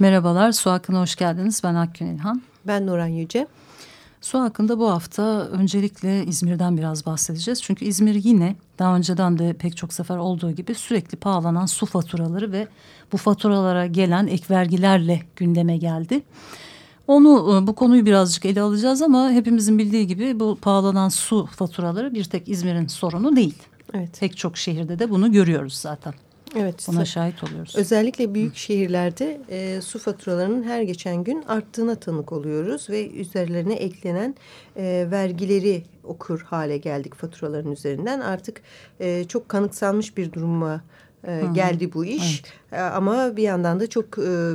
Merhabalar, Su Hakkı'na hoş geldiniz. Ben Akgün İlhan. Ben Nuran Yüce. Su hakkında bu hafta öncelikle İzmir'den biraz bahsedeceğiz. Çünkü İzmir yine daha önceden de pek çok sefer olduğu gibi sürekli pahalanan su faturaları ve bu faturalara gelen ek vergilerle gündeme geldi. Onu e, bu konuyu birazcık ele alacağız ama hepimizin bildiği gibi bu pahalanan su faturaları bir tek İzmir'in sorunu değil. Evet. Pek çok şehirde de bunu görüyoruz zaten. Evet. Buna şahit oluyoruz. Özellikle büyük Hı. şehirlerde e, su faturalarının her geçen gün arttığına tanık oluyoruz ve üzerlerine eklenen e, vergileri okur hale geldik faturaların üzerinden. Artık e, çok kanıksanmış bir duruma e, geldi bu iş. Evet. E, ama bir yandan da çok e,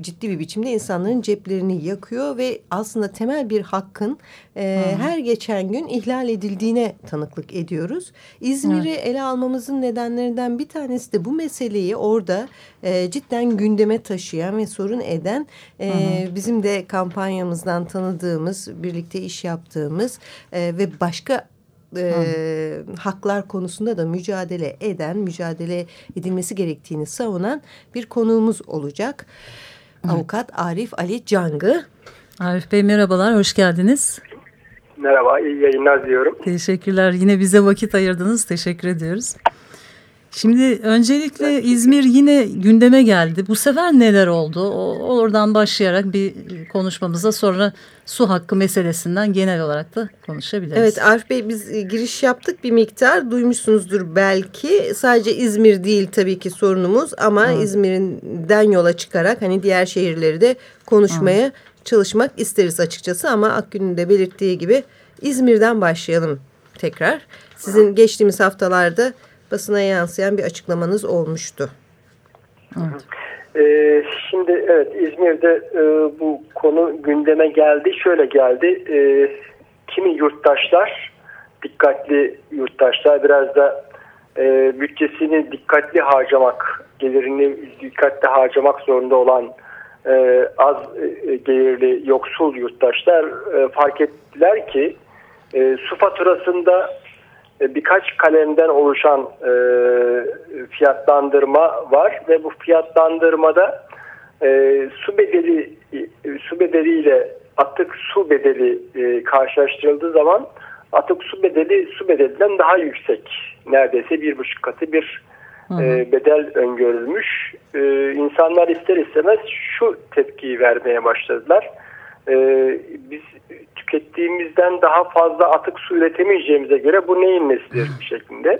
ciddi bir biçimde insanların ceplerini yakıyor ve aslında temel bir hakkın e, her geçen gün ihlal edildiğine tanıklık ediyoruz. İzmir'i evet. ele almamızın nedenlerinden bir tanesi de bu meseleyi orada e, cidden gündeme taşıyan ve sorun eden e, bizim de kampanyamızdan tanıdığımız, birlikte iş yaptığımız e, ve başka e, haklar konusunda da mücadele eden, mücadele edilmesi gerektiğini savunan bir konuğumuz olacak. Avukat Arif Ali Cangı. Arif Bey merhabalar, hoş geldiniz. Merhaba, iyi yayınlar diyorum. Teşekkürler. Yine bize vakit ayırdınız. Teşekkür ediyoruz. Şimdi öncelikle İzmir yine gündeme geldi. Bu sefer neler oldu? O, oradan başlayarak bir konuşmamıza sonra su hakkı meselesinden genel olarak da konuşabiliriz. Evet Arif Bey biz e, giriş yaptık bir miktar duymuşsunuzdur belki. Sadece İzmir değil tabii ki sorunumuz ama. İzmir'den yola çıkarak hani diğer şehirleri de konuşmaya evet. çalışmak isteriz açıkçası. Ama Akgün'ün de belirttiği gibi İzmir'den başlayalım tekrar. Sizin geçtiğimiz haftalarda basına yansıyan bir açıklamanız olmuştu. Evet. Ee, şimdi evet İzmir'de e, bu konu gündeme geldi. Şöyle geldi. E, kimi yurttaşlar, dikkatli yurttaşlar biraz da e, bütçesini dikkatli harcamak, gelirini dikkatli harcamak zorunda olan e, az e, gelirli yoksul yurttaşlar e, fark ettiler ki e, su faturasında birkaç kalemden oluşan e, fiyatlandırma var ve bu fiyatlandırmada e, su bedeli su bedeliyle atık su bedeli e, karşılaştırıldığı zaman atık su bedeli su bedelinden daha yüksek neredeyse bir buçuk katı bir e, bedel öngörülmüş. E, insanlar ister istemez şu tepkiyi vermeye başladılar. E, tükettiğimizden daha fazla atık su üretemeyeceğimize göre bu neyin nesidir şeklinde.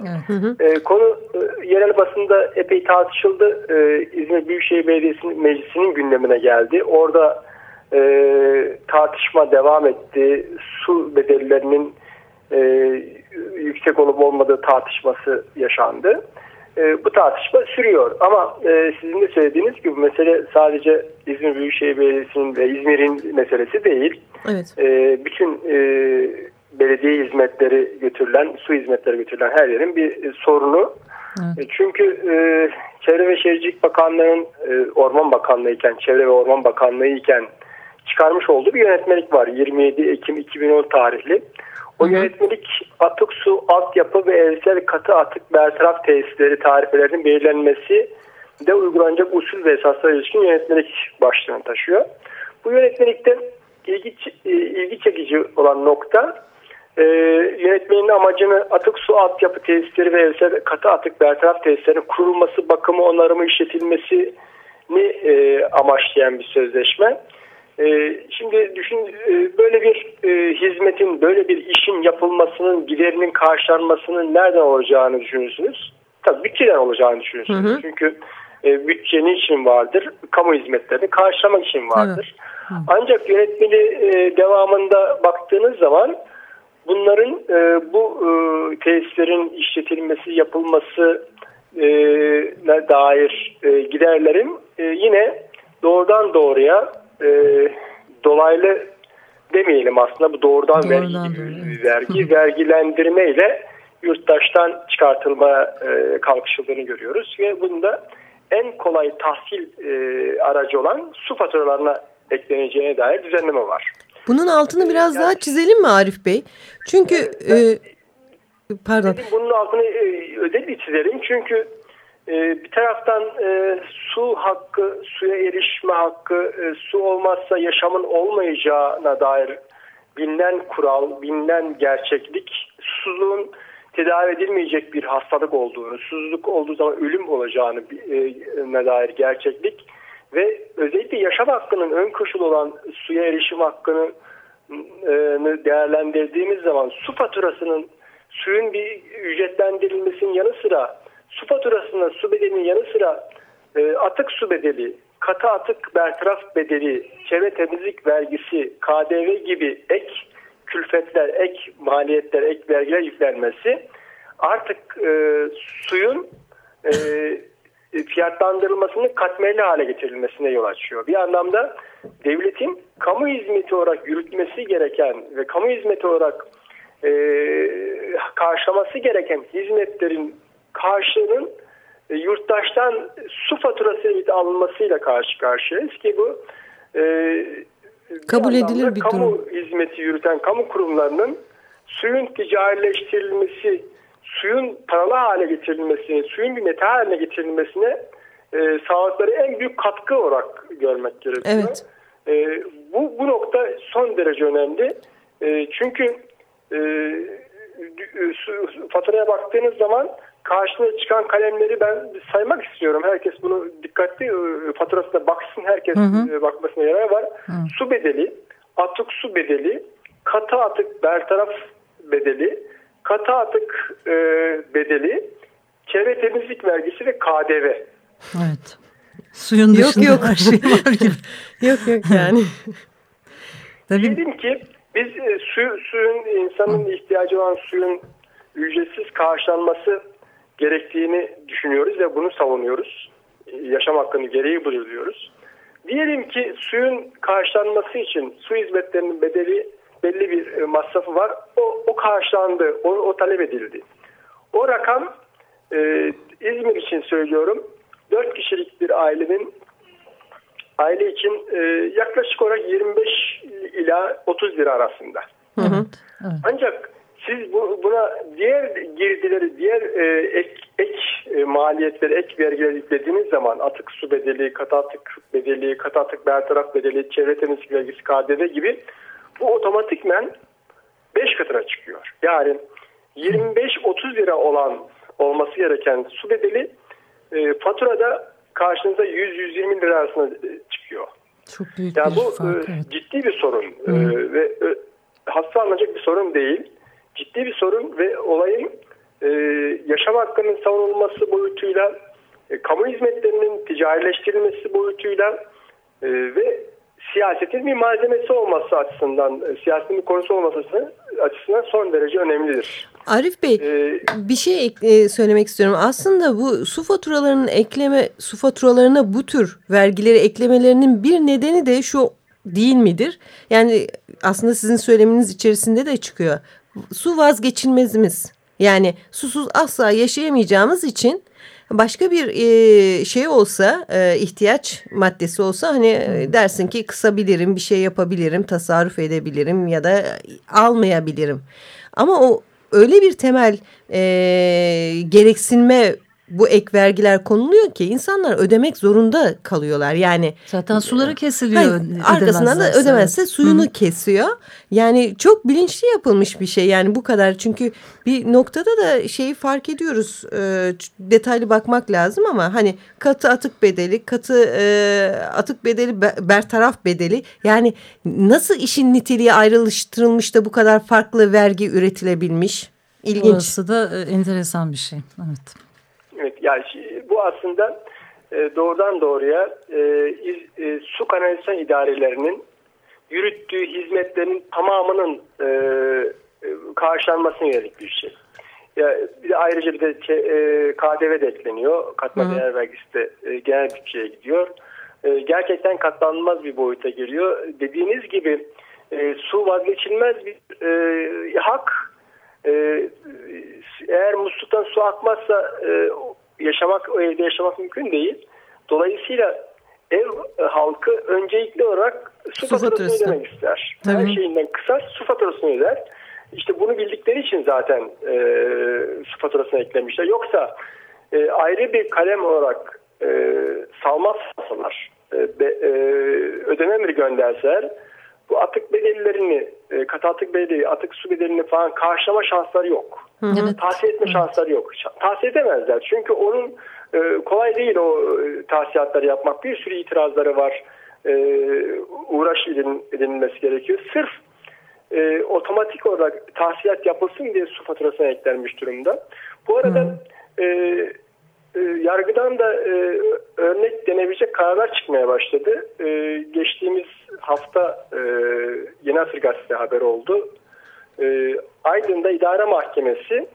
E, konu e, yerel basında epey tartışıldı. E, İzmir Büyükşehir Belediyesi'nin meclisinin gündemine geldi. Orada e, tartışma devam etti. Su bedellerinin e, yüksek olup olmadığı tartışması yaşandı. E, bu tartışma sürüyor. Ama e, sizin de söylediğiniz gibi bu mesele sadece İzmir Büyükşehir Belediyesi'nin ve İzmir'in meselesi değil. Evet. E, bütün e, belediye hizmetleri götürülen, su hizmetleri götürülen her yerin bir e, sorunu. Evet. E, çünkü e, Çevre ve Şehircilik Bakanlığı'nın e, Orman Bakanlığı iken, Çevre ve Orman Bakanlığı iken çıkarmış olduğu bir yönetmelik var. 27 Ekim 2010 tarihli. -hı. yönetmelik atık su, altyapı ve evsel katı atık bertaraf tesisleri tarifelerinin belirlenmesi de uygulanacak usul ve esaslara ilişkin yönetmelik başlığını taşıyor. Bu yönetmelikte ilgi, e, ilgi çekici olan nokta e, yönetmenin amacını atık su altyapı tesisleri ve evsel katı atık bertaraf tesislerinin kurulması, bakımı, onarımı, işletilmesini e, amaçlayan bir sözleşme. Ee, şimdi düşün e, böyle bir e, hizmetin, böyle bir işin yapılmasının, giderinin karşılanmasının nereden olacağını düşünürsünüz? Tabii bütçeden olacağını düşünürsünüz. Hı hı. Çünkü e, bütçe niçin vardır? Kamu hizmetlerini karşılamak için vardır. Hı. Ancak yönetmeli devamında baktığınız zaman bunların bu tesislerin işletilmesi, yapılması e, dair giderlerin yine doğrudan doğruya e, dolaylı demeyelim aslında bu doğrudan, doğrudan vergi, doğru, vergi vergilendirme ile yurttaştan çıkartılma e, kalkışıldığını görüyoruz ve bunda en kolay tahsil e, aracı olan su faturalarına ekleneceğine dair düzenleme var. Bunun altını biraz yani, daha çizelim mi Arif Bey? Çünkü e, pardon. Bunun altını e, özellikle çizelim çünkü e, bir taraftan e, su hakkı, suya erişme hakkı, e, su olmazsa yaşamın olmayacağına dair bilinen kural, bilinen gerçeklik, susuzluğun tedavi edilmeyecek bir hastalık olduğunu, susuzluk olduğu zaman ölüm olacağını e, dair gerçeklik ve özellikle yaşam hakkının ön koşulu olan suya erişim hakkını e, değerlendirdiğimiz zaman su faturasının suyun bir ücretlendirilmesinin yanı sıra su faturasında su bedelinin yanı sıra e, atık su bedeli, katı atık bertaraf bedeli, çevre temizlik vergisi, KDV gibi ek külfetler, ek maliyetler, ek vergiler yüklenmesi artık e, suyun e, fiyatlandırılmasının katmerli hale getirilmesine yol açıyor. Bir anlamda devletin kamu hizmeti olarak yürütmesi gereken ve kamu hizmeti olarak e, karşılaması gereken hizmetlerin karşılığının e, yurttaştan su faturası alınmasıyla karşı karşıyayız ki bu e, kabul edilir bir kamu durum. hizmeti yürüten kamu kurumlarının suyun ticarileştirilmesi, suyun paralı hale getirilmesine, suyun bir meta haline getirilmesine e, sağlıkları en büyük katkı olarak görmek gerekiyor. Evet. E, bu, bu nokta son derece önemli. E, çünkü e, faturaya baktığınız zaman karşına çıkan kalemleri ben saymak istiyorum. Herkes bunu dikkatli e, faturasına baksın. Herkes hı hı. E, bakmasına yarar var. Hı. Su bedeli, atık su bedeli, katı atık bertaraf bedeli, katı atık e, bedeli, çevre temizlik vergisi ve KDV. Evet. Suyun dışında yok, yok. her şey var gibi. yok yok yani. Tabii. Diyelim ki biz e, su, suyun insanın Hı. ihtiyacı olan suyun ücretsiz karşılanması gerektiğini düşünüyoruz ve bunu savunuyoruz. Yaşam hakkını gereği budur diyoruz. Diyelim ki suyun karşılanması için su hizmetlerinin bedeli belli bir e, masrafı var. O, o karşılandı, o, o talep edildi. O rakam e, İzmir için söylüyorum 4 kişilik bir ailenin aile için e, yaklaşık olarak 25 ila 30 lira arasında. Hı hı. Evet. Ancak siz bu, buna diğer girdileri, diğer e, ek, ek e, maliyetleri, ek vergileri yüklediğiniz zaman atık su bedeli, katı atık bedeli, katı atık bertaraf bedeli, çevre temizlik vergisi, KDV gibi bu otomatikmen 5 katına çıkıyor. Yani 25-30 lira olan olması gereken su bedeli e, faturada karşınıza 100-120 lira arasında e, çıkıyor. Çok büyük yani bir bu fark, e, evet. ciddi bir sorun e, ve e, hasta alınacak bir sorun değil ciddi bir sorun ve olayın e, yaşam hakkının savunulması boyutuyla, e, kamu hizmetlerinin ticarileştirilmesi boyutuyla e, ve siyasetin bir malzemesi olması açısından, e, siyasetin bir konusu olması açısından son derece önemlidir. Arif Bey ee, bir şey e, söylemek istiyorum. Aslında bu su faturalarının ekleme, su faturalarına bu tür vergileri eklemelerinin bir nedeni de şu değil midir? Yani aslında sizin söyleminiz içerisinde de çıkıyor su vazgeçilmezimiz. Yani susuz asla yaşayamayacağımız için başka bir e, şey olsa e, ihtiyaç maddesi olsa hani e, dersin ki kısabilirim bir şey yapabilirim tasarruf edebilirim ya da almayabilirim. Ama o öyle bir temel e, gereksinme bu ek vergiler konuluyor ki insanlar ödemek zorunda kalıyorlar. Yani zaten suları kesiliyor. Hayır, arkasından da ödemezse suyunu Hı. kesiyor. Yani çok bilinçli yapılmış bir şey. Yani bu kadar çünkü bir noktada da şeyi fark ediyoruz. E, detaylı bakmak lazım ama hani katı atık bedeli, katı e, atık bedeli, bertaraf bedeli. Yani nasıl işin niteliği ayrılıştırılmış da bu kadar farklı vergi üretilebilmiş? İlginç. Orası da e, enteresan bir şey. Evet. Evet, yani bu aslında e, doğrudan doğruya e, e, su kanalizasyon idarelerinin yürüttüğü hizmetlerin tamamının karşılanmasına yönelik bir şey. Ya, bir de ayrıca bir de e, KDV de ekleniyor. Katma Hı. değer vergisi de e, genel bütçeye gidiyor. E, gerçekten katlanılmaz bir boyuta geliyor. Dediğiniz gibi e, su vazgeçilmez bir e, hak. E, eğer musluktan su akmazsa e, yaşamak, o evde yaşamak mümkün değil. Dolayısıyla ev halkı öncelikli olarak su, su faturasını ödemek ister. Tabii. Her şeyinden kısa su faturasını öder. İşte bunu bildikleri için zaten e, su faturasına eklemişler. Yoksa e, ayrı bir kalem olarak e, salmazsalar, e, e, ödeme gönderseler bu atık bedellerini, e, katı atık bedeli, atık su bedelini falan karşılama şansları yok. Evet. Tahsil etme şansları yok. Tahsil edemezler. Çünkü onun e, kolay değil o e, tahsilatları yapmak. Bir sürü itirazları var. E, uğraş edin, edinilmesi gerekiyor. Sırf e, otomatik olarak tahsilat yapılsın diye su faturasına eklenmiş durumda. Bu arada e, e, yargıdan da e, örnek denebilecek kararlar çıkmaya başladı. E, geçtiğimiz hafta e, Yeni Asır Gazetesi haber oldu. E, Aydın'da idare mahkemesi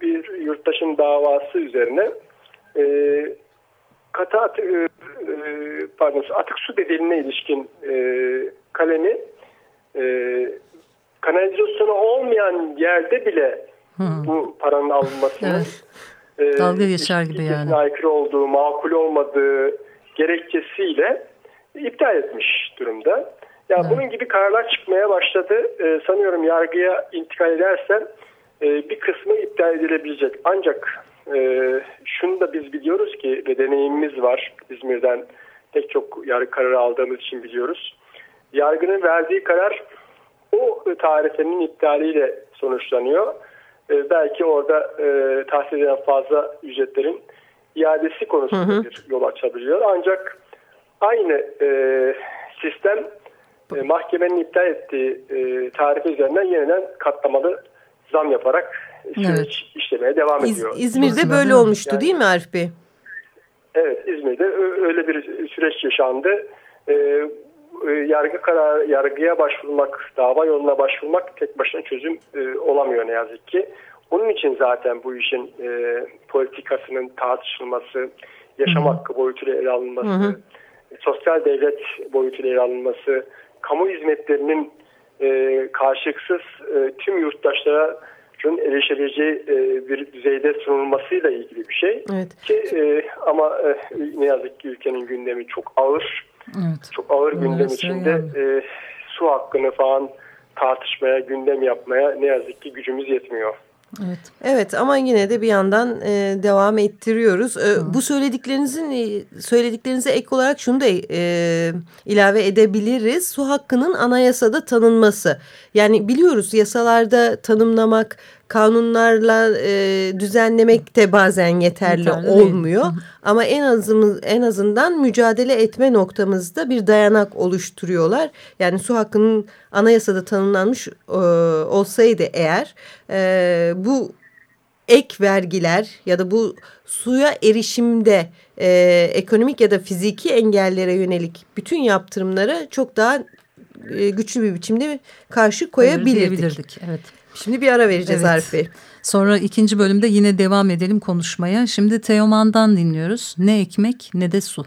bir yurttaşın davası üzerine e, katı at, e, e, pardon, atık su bedeline ilişkin e, kalemi e, kanalizasyonu olmayan yerde bile Hı. bu paranın alınmasının evet. e, dalga geçer gibi yani aykırı olduğu, makul olmadığı gerekçesiyle iptal etmiş durumda. Ya evet. bunun gibi kararlar çıkmaya başladı. E, sanıyorum yargıya intikal ederse e, bir kısmı iptal edilebilecek. Ancak e, şunu da biz biliyoruz ki ve deneyimimiz var İzmir'den pek çok yargı kararı aldığımız için biliyoruz. Yargının verdiği karar o tarifenin iptaliyle sonuçlanıyor. E, belki orada e, tahsil edilen fazla ücretlerin iadesi konusunda hı hı. bir yol açabiliyor. Ancak aynı e, sistem e, mahkemenin iptal ettiği e, tarife üzerinden yeniden katlamalı zam yaparak süreç evet. işlemeye devam ediyor. İz, İzmir'de böyle olmuştu yani, değil mi Arif Bey? Evet İzmir'de öyle bir süreç yaşandı. E, e, yargı karar yargıya başvurmak, dava yoluna başvurmak tek başına çözüm e, olamıyor ne yazık ki. Onun için zaten bu işin e, politikasının tartışılması, yaşam Hı -hı. hakkı boyutuyla ele alınması, Hı -hı. sosyal devlet boyutuyla ele alınması, kamu hizmetlerinin e, karşılıksız e, tüm yurttaşlara erişebileceği e, bir düzeyde sunulmasıyla ilgili bir şey. Evet. Ki, e, ama e, ne yazık ki ülkenin gündemi çok ağır. Evet. Çok ağır Öyle gündem içinde e, su hakkını falan tartışmaya, gündem yapmaya ne yazık ki gücümüz yetmiyor. Evet. Evet ama yine de bir yandan e, devam ettiriyoruz. E, bu söylediklerinizin e, söylediklerinize ek olarak şunu da e, ilave edebiliriz. Su hakkının anayasada tanınması. Yani biliyoruz yasalarda tanımlamak kanunlarla e, düzenlemek de bazen yeterli, yeterli olmuyor. Değil. Ama en azımız en azından mücadele etme noktamızda bir dayanak oluşturuyorlar. Yani su hakkının anayasada tanımlanmış e, olsaydı eğer e, bu ek vergiler ya da bu suya erişimde e, ekonomik ya da fiziki engellere yönelik bütün yaptırımlara çok daha e, güçlü bir biçimde karşı koyabilirdik. Evet. Şimdi bir ara vereceğiz evet. Arif Bey. Sonra ikinci bölümde yine devam edelim konuşmaya. Şimdi Teoman'dan dinliyoruz. Ne ekmek ne de su.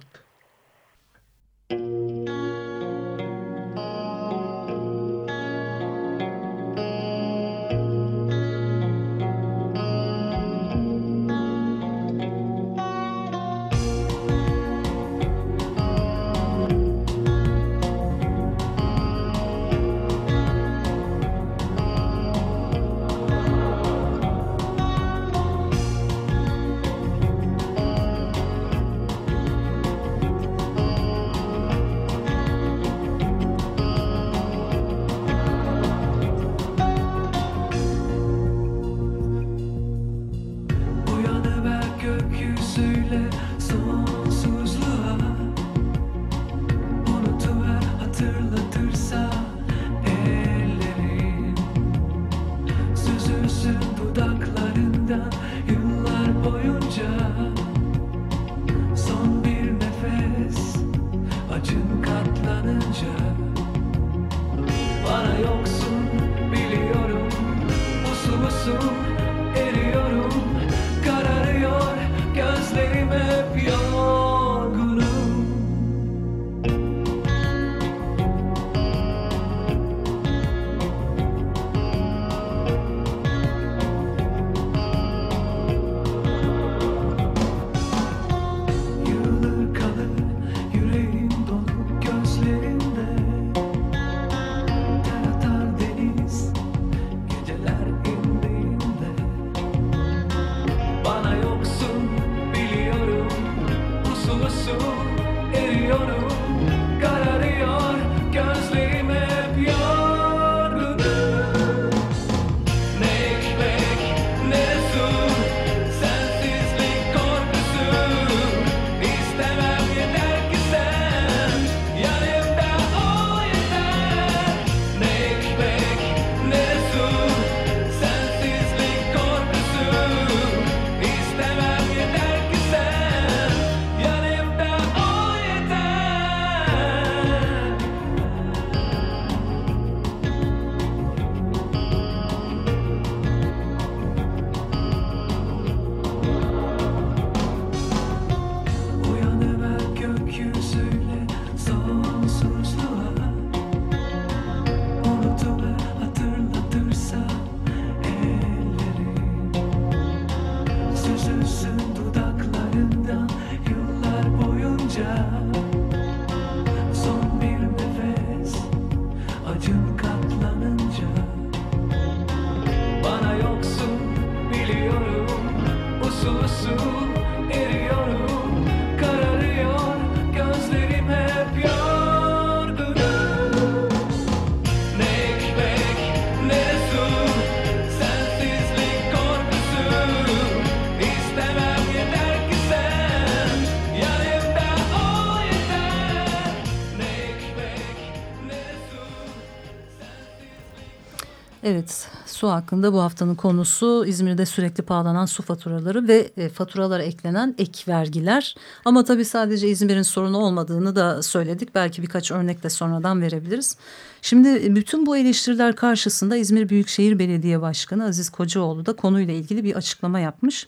Evet, su hakkında bu haftanın konusu İzmir'de sürekli pahalanan su faturaları ve e, faturalara eklenen ek vergiler. Ama tabii sadece İzmir'in sorunu olmadığını da söyledik. Belki birkaç örnek de sonradan verebiliriz. Şimdi e, bütün bu eleştiriler karşısında İzmir Büyükşehir Belediye Başkanı Aziz Kocaoğlu da konuyla ilgili bir açıklama yapmış.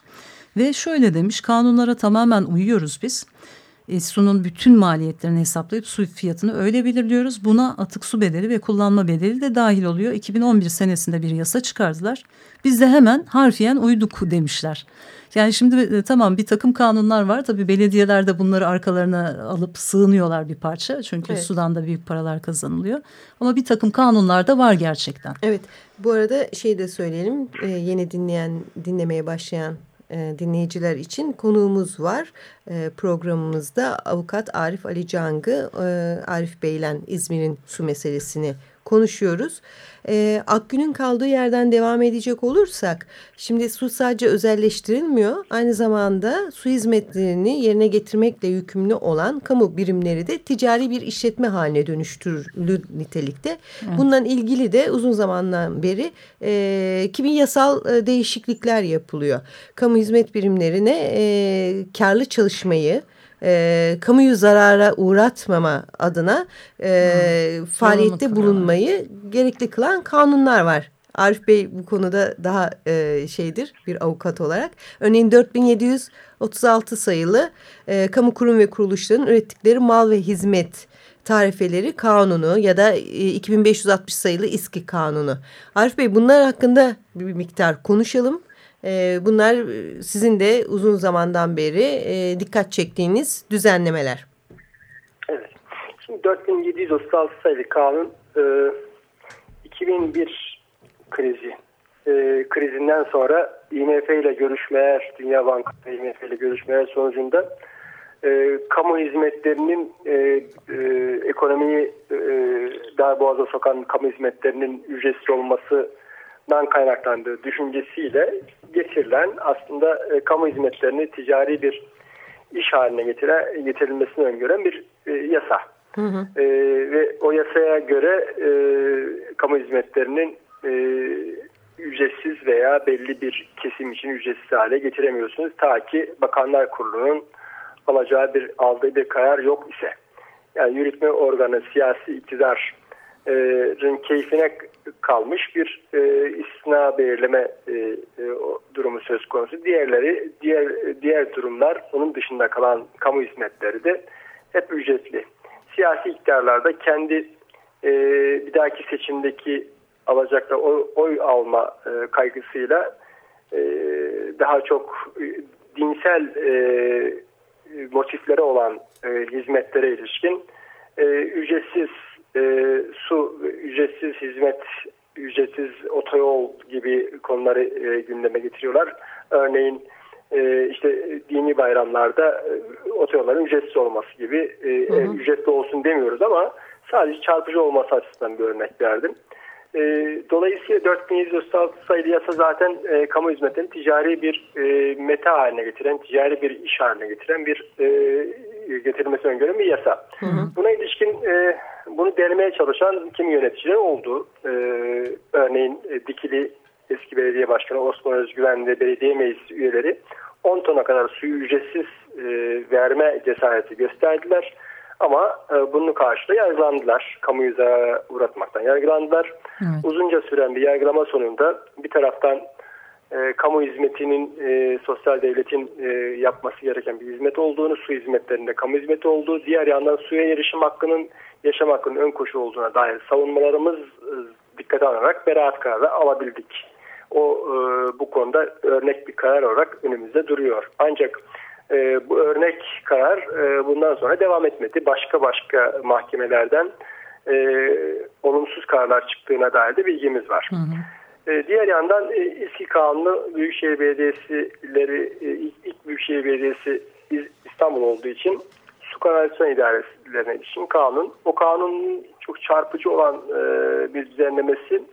Ve şöyle demiş, kanunlara tamamen uyuyoruz biz e, sunun bütün maliyetlerini hesaplayıp su fiyatını öyle belirliyoruz. Buna atık su bedeli ve kullanma bedeli de dahil oluyor. 2011 senesinde bir yasa çıkardılar. Biz de hemen harfiyen uyduk demişler. Yani şimdi e, tamam bir takım kanunlar var. Tabii belediyeler de bunları arkalarına alıp sığınıyorlar bir parça. Çünkü evet. sudan da büyük paralar kazanılıyor. Ama bir takım kanunlar da var gerçekten. Evet bu arada şey de söyleyelim. E, yeni dinleyen dinlemeye başlayan e, dinleyiciler için konuğumuz var. E, programımızda avukat Arif Ali Cangı, e, Arif Beylen İzmir'in su meselesini konuşuyoruz. E, Akgün'ün kaldığı yerden devam edecek olursak şimdi su sadece özelleştirilmiyor. Aynı zamanda su hizmetlerini yerine getirmekle yükümlü olan kamu birimleri de ticari bir işletme haline dönüştürülü nitelikte. Evet. Bundan ilgili de uzun zamandan beri e, kimi yasal e, değişiklikler yapılıyor. Kamu hizmet birimlerine e, karlı çalışmayı e, kamuyu zarara uğratmama adına e, hmm. faaliyette bulunmayı gerekli kılan kanunlar var. Arif Bey bu konuda daha e, şeydir bir avukat olarak. Örneğin 4736 sayılı e, kamu kurum ve kuruluşların ürettikleri mal ve hizmet tarifeleri kanunu ya da 2560 sayılı İSKİ kanunu. Arif Bey bunlar hakkında bir miktar konuşalım. Ee, bunlar e, sizin de uzun zamandan beri e, dikkat çektiğiniz düzenlemeler. Evet. Şimdi 4736 sayılı kanun 2001 e, krizi krizinden sonra IMF ile görüşmeler, Dünya Bankası IMF ile görüşmeler sonucunda kamu hizmetlerinin ekonomiyi dar boğaza sokan kamu hizmetlerinin ücretsiz olması dan kaynaklandığı düşüncesiyle getirilen aslında e, kamu hizmetlerini ticari bir iş haline getire, getirilmesini öngören bir e, yasa. Hı hı. E, ve o yasaya göre e, kamu hizmetlerinin e, ücretsiz veya belli bir kesim için ücretsiz hale getiremiyorsunuz. Ta ki Bakanlar Kurulu'nun alacağı bir aldığı bir karar yok ise. Yani yürütme organı, siyasi iktidar e, keyfine kalmış bir e, istisna belirleme e, e, durumu söz konusu. Diğerleri, diğer diğer durumlar onun dışında kalan kamu hizmetleri de hep ücretli. Siyasi iktidarlarda kendi e, bir dahaki seçimdeki alacakta oy, oy alma e, kaygısıyla e, daha çok e, dinsel e, motiflere olan e, hizmetlere ilişkin e, ücretsiz e, su, ücretsiz hizmet, ücretsiz otoyol gibi konuları e, gündeme getiriyorlar. Örneğin e, işte dini bayramlarda e, otoyolların ücretsiz olması gibi e, hı hı. ücretli olsun demiyoruz ama sadece çarpıcı olması açısından bir örnek verdim. E, dolayısıyla 4736 sayılı yasa zaten e, kamu hizmetlerini ticari bir e, meta haline getiren, ticari bir iş haline getiren bir e, getirilmesi öngören bir yasa. Hı hı. Buna ilişkin e, bunu denemeye çalışan kimi yöneticiler oldu. E, örneğin e, Dikili eski belediye başkanı Osman Özgüven ve belediye meclisi üyeleri 10 tona kadar suyu ücretsiz e, verme cesareti gösterdiler. Ama e, bunun karşılığı yargılandılar. Kamuyu zarara uğratmaktan yargılandılar. Evet. Uzunca süren bir yargılama sonunda bir taraftan e, kamu hizmetinin e, sosyal devletin e, yapması gereken bir hizmet olduğunu, su hizmetlerinde kamu hizmeti olduğu, diğer yandan suya erişim hakkının yaşam hakkının ön koşu olduğuna dair savunmalarımız e, dikkate alarak beraat kararı alabildik. O e, bu konuda örnek bir karar olarak önümüzde duruyor. Ancak e, bu örnek karar e, bundan sonra devam etmedi. Başka başka mahkemelerden e, olumsuz kararlar çıktığına dair de bilgimiz var. Hı hı. E, diğer yandan e, İSKİ Kanunu Büyükşehir Belediyesi'leri e, ilk, ilk Büyükşehir Belediyesi İstanbul olduğu için su kanalizasyon idarelerine ilişkin kanun. O kanunun çok çarpıcı olan e, bir düzenlemesi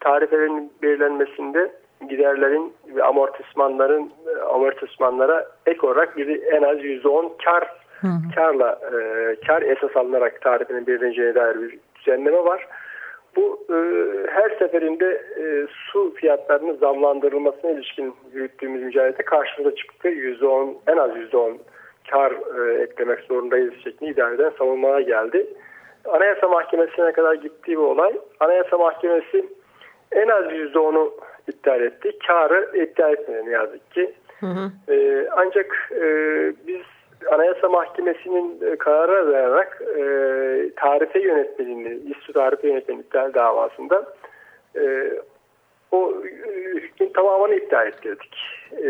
tarifelerin belirlenmesinde giderlerin ve amortismanların amortismanlara ek olarak bir en az %10 kar hı hı. karla e, kar esas alınarak tarifinin belirleneceğine dair bir düzenleme var. Bu e, her seferinde e, su fiyatlarının zamlandırılmasına ilişkin yürüttüğümüz mücadelede karşımıza çıktı. %10 en az %10 kar e, eklemek zorundayız şeklinde idareden savunmaya geldi. Anayasa Mahkemesi'ne kadar gittiği bu olay. Anayasa Mahkemesi en az %10'u iptal etti. Karı iptal etmedi ne yazık ki. Hı hı. E, ancak e, biz Anayasa Mahkemesi'nin e, kararına dayanarak e, tarife yönetmeliğini, İSTÜ tarife yönetmeliğini iptal davasında e, o e, hükmün tamamını iptal ettirdik. E,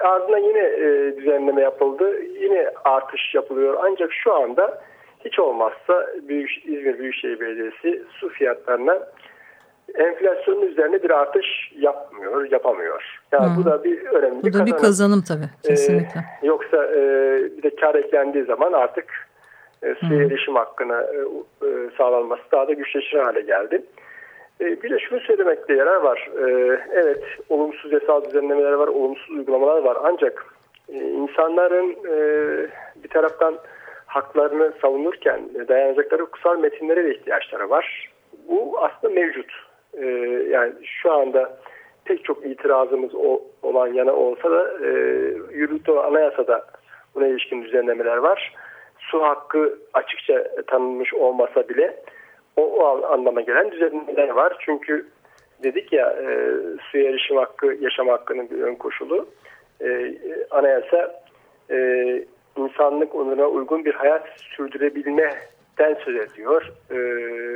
ardından yine e, düzenleme yapıldı. Yine artış yapılıyor. Ancak şu anda hiç olmazsa Büyük, İzmir Büyükşehir Belediyesi su fiyatlarına enflasyonun üzerine bir artış yapmıyor, yapamıyor. Yani hmm. bu da bir önemli bu bir kazanım. Bu da bir kazanım tabii kesinlikle. Ee, yoksa e, bir de kar eklendiği zaman artık e, suya hmm. erişim hakkına e, e, sağlanması daha da güçleşir hale geldi. E, bir de şunu söylemekte yarar var. E, evet olumsuz yasal düzenlemeler var, olumsuz uygulamalar var. Ancak e, insanların e, bir taraftan haklarını savunurken dayanacakları hukusal metinlere de ihtiyaçları var. Bu aslında mevcut. E, yani şu anda pek çok itirazımız o, olan yana olsa da e, yürürlükte anayasada buna ilişkin düzenlemeler var. Su hakkı açıkça tanınmış olmasa bile o, o anlama gelen düzenlemeler var. Çünkü dedik ya e, suya erişim hakkı yaşam hakkının bir ön koşulu. E, anayasa e, insanlık onuruna uygun bir hayat sürdürebilmeden söz ediyor. E,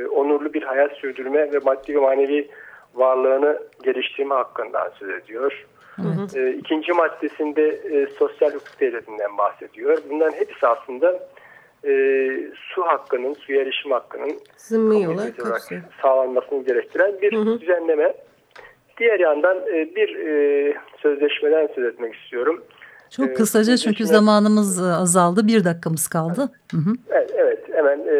onurlu bir hayat sürdürme ve maddi ve manevi varlığını geliştirme hakkından söz ediyor. Hı E, ikinci maddesinde e, sosyal hukuk devletinden bahsediyor. Bunların hepsi aslında e, su hakkının, suya erişim hakkının olarak sağlanmasını gerektiren bir hı hı. düzenleme. Diğer yandan e, bir e, sözleşmeden söz etmek istiyorum. Çok e, kısaca ee, çünkü zamanımız e, azaldı. Bir dakikamız kaldı. Hı hı. Evet, evet hemen e,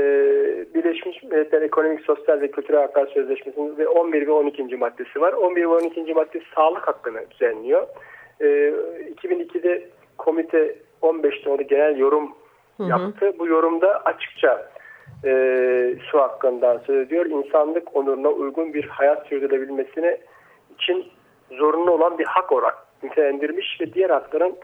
Birleşmiş Milletler Ekonomik, Sosyal ve Kültürel Haklar Sözleşmesi'nin 11 ve 12. maddesi var. 11 ve 12. madde sağlık hakkını düzenliyor. E, 2002'de komite 15 nolu genel yorum hı hı. yaptı. Bu yorumda açıkça e, su hakkından söz ediyor. İnsanlık onuruna uygun bir hayat sürdürülebilmesine için zorunlu olan bir hak olarak nitelendirmiş ve diğer hakların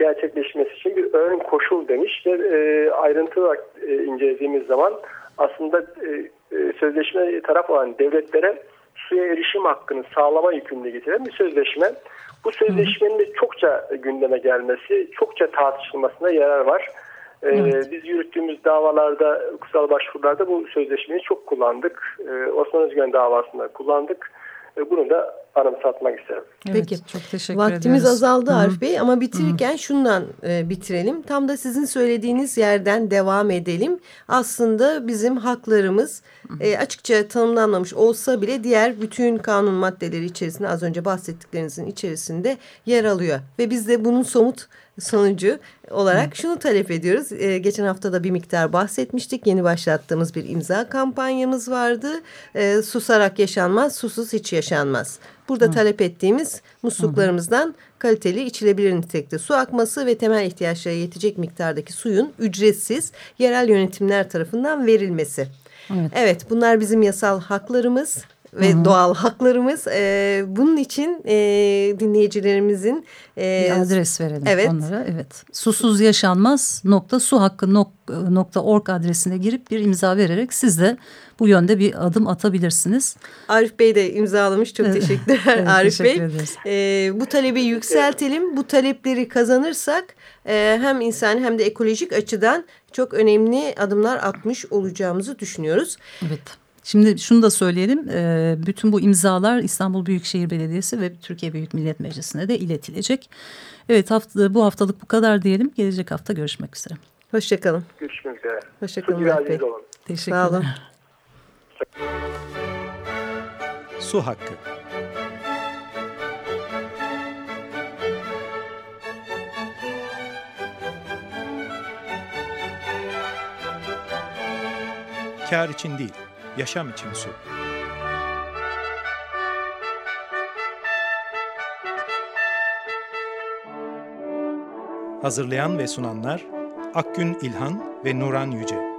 gerçekleşmesi için bir ön koşul demiş ve e, ayrıntılı olarak e, incelediğimiz zaman aslında e, e, sözleşme taraf olan devletlere suya erişim hakkını sağlama yükümlülüğü getiren bir sözleşme. Bu sözleşmenin de çokça gündeme gelmesi, çokça tartışılmasına yarar var. Ee, evet. Biz yürüttüğümüz davalarda, hukusal başvurularda bu sözleşmeyi çok kullandık. Ee, Osman Özgen davasında kullandık. Ee, bunu da anımsatmak isterim. Evet, Peki. Çok teşekkür Vaktimiz ediyoruz. azaldı Arif Bey ama bitirirken Hı. şundan e, bitirelim. Tam da sizin söylediğiniz yerden devam edelim. Aslında bizim haklarımız e, açıkça tanımlanmamış olsa bile diğer bütün kanun maddeleri içerisinde az önce bahsettiklerinizin içerisinde yer alıyor. Ve biz de bunun somut sonucu olarak şunu talep ediyoruz. Ee, geçen hafta da bir miktar bahsetmiştik. Yeni başlattığımız bir imza kampanyamız vardı. Ee, susarak yaşanmaz, susuz hiç yaşanmaz. Burada Hı. talep ettiğimiz musluklarımızdan kaliteli içilebilir nitelikte su akması ve temel ihtiyaçlara yetecek miktardaki suyun ücretsiz yerel yönetimler tarafından verilmesi. Evet, evet bunlar bizim yasal haklarımız ve Hı -hı. doğal haklarımız. E, bunun için e, dinleyicilerimizin e, bir adres verelim evet. onlara. Evet. Susuz yaşanmaz nokta su hakkı nok, nokta org adresine girip bir imza vererek siz de bu yönde bir adım atabilirsiniz. Arif Bey de imzalamış. Çok teşekkürler evet, Arif teşekkür Bey. E, bu talebi yükseltelim. Bu talepleri kazanırsak e, hem insan hem de ekolojik açıdan çok önemli adımlar atmış olacağımızı düşünüyoruz. Evet. Şimdi şunu da söyleyelim. Bütün bu imzalar İstanbul Büyükşehir Belediyesi ve Türkiye Büyük Millet Meclisi'ne de iletilecek. Evet hafta, bu haftalık bu kadar diyelim. Gelecek hafta görüşmek üzere. Hoşçakalın. Görüşmek üzere. Hoşçakalın Murat Bey. Olun. Teşekkürler. Sağ olun. Su Hakkı Kar için değil yaşam için su. Hazırlayan ve sunanlar Akgün İlhan ve Nuran Yüce.